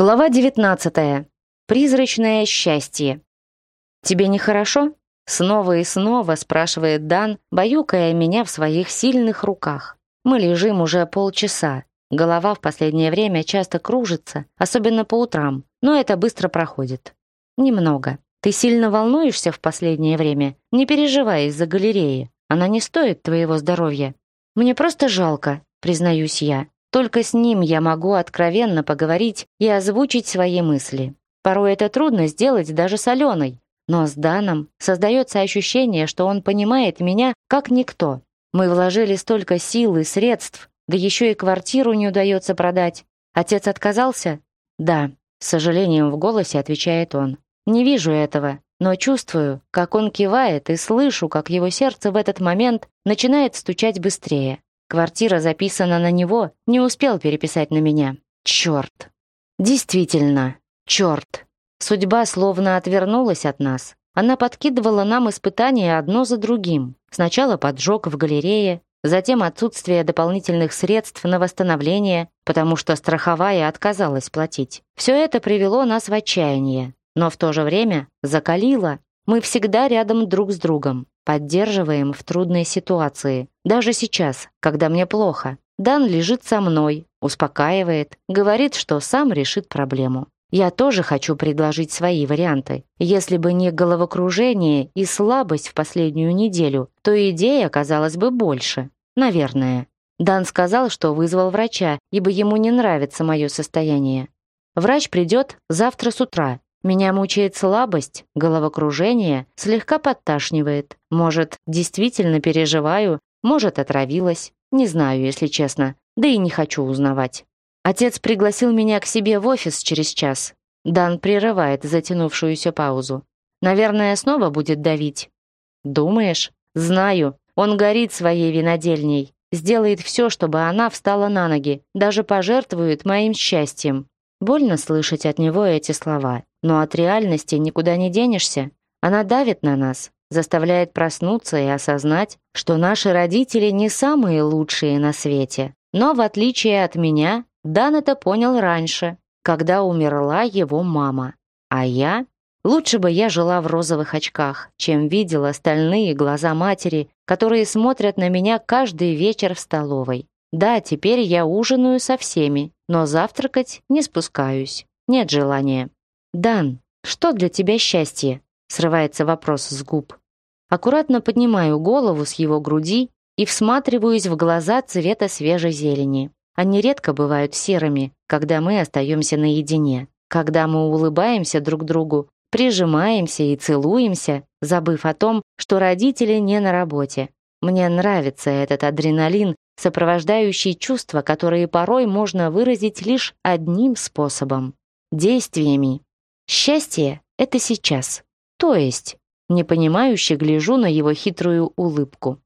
Глава 19. Призрачное счастье. «Тебе нехорошо?» Снова и снова спрашивает Дан, баюкая меня в своих сильных руках. Мы лежим уже полчаса. Голова в последнее время часто кружится, особенно по утрам, но это быстро проходит. Немного. Ты сильно волнуешься в последнее время? Не переживай из-за галереи. Она не стоит твоего здоровья. Мне просто жалко, признаюсь я. Только с ним я могу откровенно поговорить и озвучить свои мысли. Порой это трудно сделать даже с Аленой, но с Даном создается ощущение, что он понимает меня как никто. Мы вложили столько сил и средств, да еще и квартиру не удается продать. Отец отказался? Да, с сожалением в голосе отвечает он. Не вижу этого, но чувствую, как он кивает и слышу, как его сердце в этот момент начинает стучать быстрее. Квартира записана на него, не успел переписать на меня. Черт! Действительно, черт! Судьба словно отвернулась от нас. Она подкидывала нам испытания одно за другим. Сначала поджог в галерее, затем отсутствие дополнительных средств на восстановление, потому что страховая отказалась платить. Все это привело нас в отчаяние, но в то же время закалило. Мы всегда рядом друг с другом поддерживаем в трудной ситуации, даже сейчас, когда мне плохо. Дан лежит со мной, успокаивает, говорит, что сам решит проблему. Я тоже хочу предложить свои варианты. Если бы не головокружение и слабость в последнюю неделю, то идей оказалось бы больше. Наверное. Дан сказал, что вызвал врача, ибо ему не нравится мое состояние. Врач придет завтра с утра меня мучает слабость, головокружение, слегка подташнивает. Может, действительно переживаю, может, отравилась. Не знаю, если честно, да и не хочу узнавать. Отец пригласил меня к себе в офис через час. Дан прерывает затянувшуюся паузу. Наверное, снова будет давить. Думаешь? Знаю. Он горит своей винодельней. Сделает все, чтобы она встала на ноги. Даже пожертвует моим счастьем. Больно слышать от него эти слова. Но от реальности никуда не денешься. Она давит на нас, заставляет проснуться и осознать, что наши родители не самые лучшие на свете. Но в отличие от меня, Дан это понял раньше, когда умерла его мама. А я? Лучше бы я жила в розовых очках, чем видела стальные глаза матери, которые смотрят на меня каждый вечер в столовой. Да, теперь я ужинаю со всеми, но завтракать не спускаюсь. Нет желания. «Дан, что для тебя счастье?» — срывается вопрос с губ. Аккуратно поднимаю голову с его груди и всматриваюсь в глаза цвета свежей зелени. Они редко бывают серыми, когда мы остаемся наедине, когда мы улыбаемся друг другу, прижимаемся и целуемся, забыв о том, что родители не на работе. Мне нравится этот адреналин, сопровождающий чувства, которые порой можно выразить лишь одним способом – действиями. Счастье — это сейчас. То есть, непонимающе гляжу на его хитрую улыбку.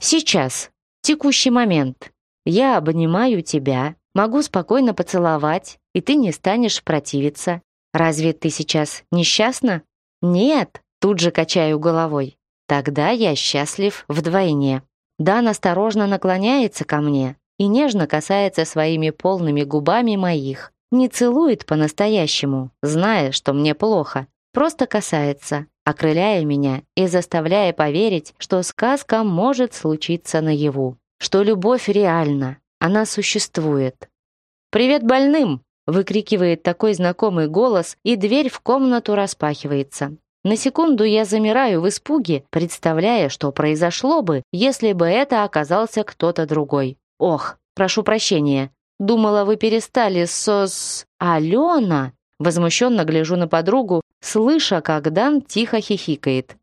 Сейчас, текущий момент. Я обнимаю тебя, могу спокойно поцеловать, и ты не станешь противиться. Разве ты сейчас несчастна? Нет, тут же качаю головой. Тогда я счастлив вдвойне. Дан осторожно наклоняется ко мне и нежно касается своими полными губами моих. Не целует по-настоящему, зная, что мне плохо. Просто касается, окрыляя меня и заставляя поверить, что сказка может случиться наяву. Что любовь реальна, она существует. «Привет больным!» — выкрикивает такой знакомый голос, и дверь в комнату распахивается. На секунду я замираю в испуге, представляя, что произошло бы, если бы это оказался кто-то другой. Ох, прошу прощения, Думала, вы перестали сос... Алена!» Возмущенно гляжу на подругу, слыша, как Дан тихо хихикает.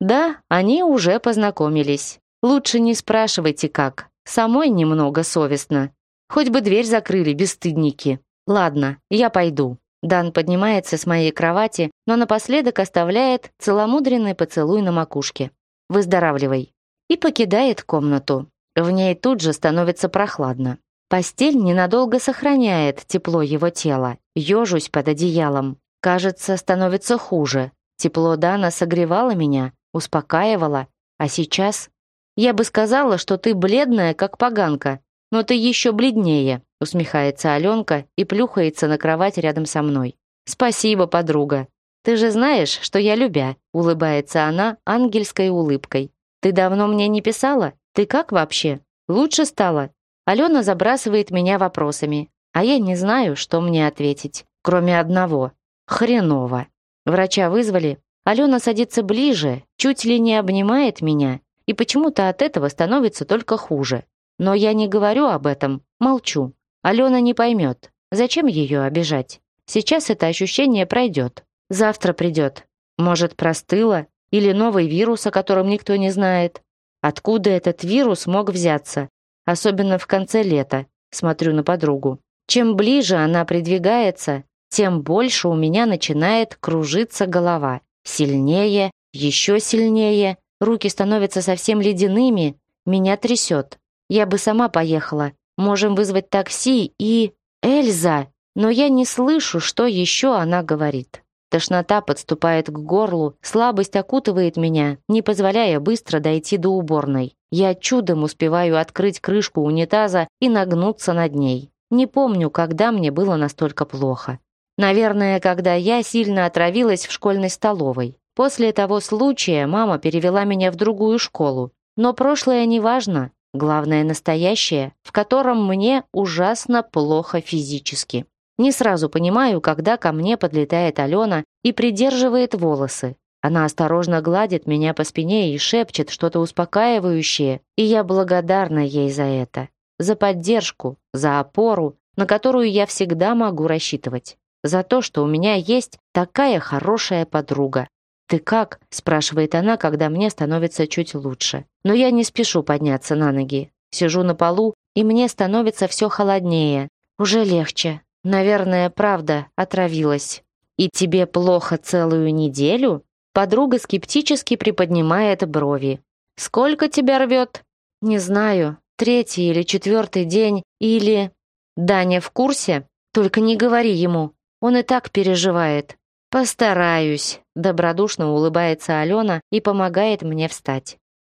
«Да, они уже познакомились. Лучше не спрашивайте, как. Самой немного совестно. Хоть бы дверь закрыли, бесстыдники. Ладно, я пойду». Дан поднимается с моей кровати, но напоследок оставляет целомудренный поцелуй на макушке. «Выздоравливай». И покидает комнату. В ней тут же становится прохладно. Постель ненадолго сохраняет тепло его тела. Ёжусь под одеялом. Кажется, становится хуже. Тепло Дана согревало меня, успокаивало. А сейчас... «Я бы сказала, что ты бледная, как поганка, но ты еще бледнее», усмехается Аленка и плюхается на кровать рядом со мной. «Спасибо, подруга. Ты же знаешь, что я любя», улыбается она ангельской улыбкой. «Ты давно мне не писала? Ты как вообще? Лучше стало?» Алена забрасывает меня вопросами, а я не знаю, что мне ответить, кроме одного. Хреново. Врача вызвали. Алена садится ближе, чуть ли не обнимает меня, и почему-то от этого становится только хуже. Но я не говорю об этом, молчу. Алена не поймет. Зачем ее обижать? Сейчас это ощущение пройдет. Завтра придет. Может, простыла? Или новый вирус, о котором никто не знает? Откуда этот вирус мог взяться? особенно в конце лета. Смотрю на подругу. Чем ближе она придвигается, тем больше у меня начинает кружиться голова. Сильнее, еще сильнее. Руки становятся совсем ледяными. Меня трясет. Я бы сама поехала. Можем вызвать такси и... Эльза! Но я не слышу, что еще она говорит. Тошнота подступает к горлу, слабость окутывает меня, не позволяя быстро дойти до уборной. Я чудом успеваю открыть крышку унитаза и нагнуться над ней. Не помню, когда мне было настолько плохо. Наверное, когда я сильно отравилась в школьной столовой. После того случая мама перевела меня в другую школу. Но прошлое не важно, главное настоящее, в котором мне ужасно плохо физически. Не сразу понимаю, когда ко мне подлетает Алена и придерживает волосы. Она осторожно гладит меня по спине и шепчет что-то успокаивающее, и я благодарна ей за это, за поддержку, за опору, на которую я всегда могу рассчитывать, за то, что у меня есть такая хорошая подруга. «Ты как?» – спрашивает она, когда мне становится чуть лучше. Но я не спешу подняться на ноги. Сижу на полу, и мне становится все холоднее. Уже легче. Наверное, правда, отравилась. «И тебе плохо целую неделю?» Подруга скептически приподнимает брови. «Сколько тебя рвет?» «Не знаю. Третий или четвертый день, или...» «Даня в курсе? Только не говори ему. Он и так переживает». «Постараюсь», — добродушно улыбается Алена и помогает мне встать.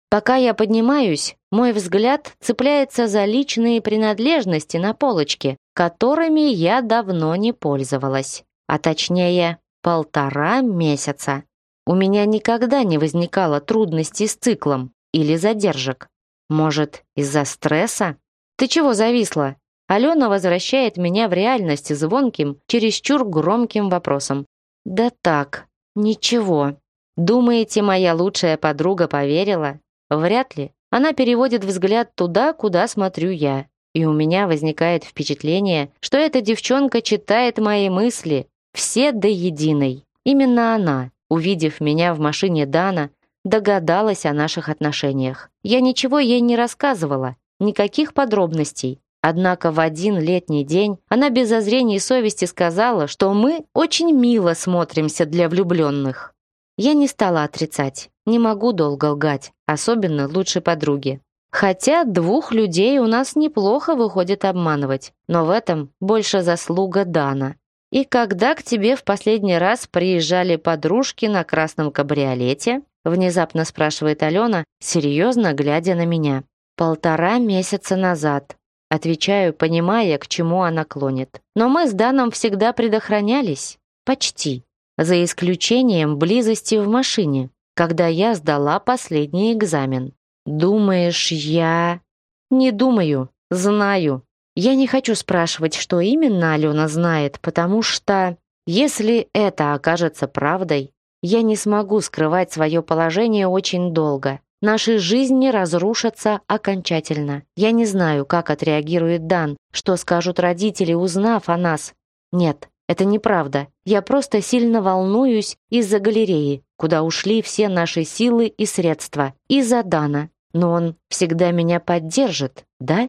Пока я поднимаюсь, мой взгляд цепляется за личные принадлежности на полочке, которыми я давно не пользовалась. А точнее, полтора месяца. У меня никогда не возникало трудностей с циклом или задержек. Может, из-за стресса? Ты чего зависла? Алена возвращает меня в реальность звонким, чересчур громким вопросом. Да так, ничего. Думаете, моя лучшая подруга поверила? Вряд ли. Она переводит взгляд туда, куда смотрю я. И у меня возникает впечатление, что эта девчонка читает мои мысли, все до единой. Именно она, Увидев меня в машине Дана, догадалась о наших отношениях. Я ничего ей не рассказывала, никаких подробностей. Однако в один летний день она без озрения совести сказала, что мы очень мило смотримся для влюбленных. Я не стала отрицать, не могу долго лгать, особенно лучшей подруге. Хотя двух людей у нас неплохо выходит обманывать, но в этом больше заслуга Дана. И когда к тебе в последний раз приезжали подружки на красном кабриолете? Внезапно спрашивает Алена, серьезно глядя на меня. Полтора месяца назад. Отвечаю, понимая, к чему она клонит. Но мы с Даном всегда предохранялись. Почти. За исключением близости в машине, когда я сдала последний экзамен. Думаешь, я... Не думаю, знаю. Я не хочу спрашивать, что именно Алена знает, потому что, если это окажется правдой, я не смогу скрывать свое положение очень долго. Наши жизни разрушатся окончательно. Я не знаю, как отреагирует Дан, что скажут родители, узнав о нас. Нет, это неправда. Я просто сильно волнуюсь из-за галереи, куда ушли все наши силы и средства, из-за Дана. Но он всегда меня поддержит, да?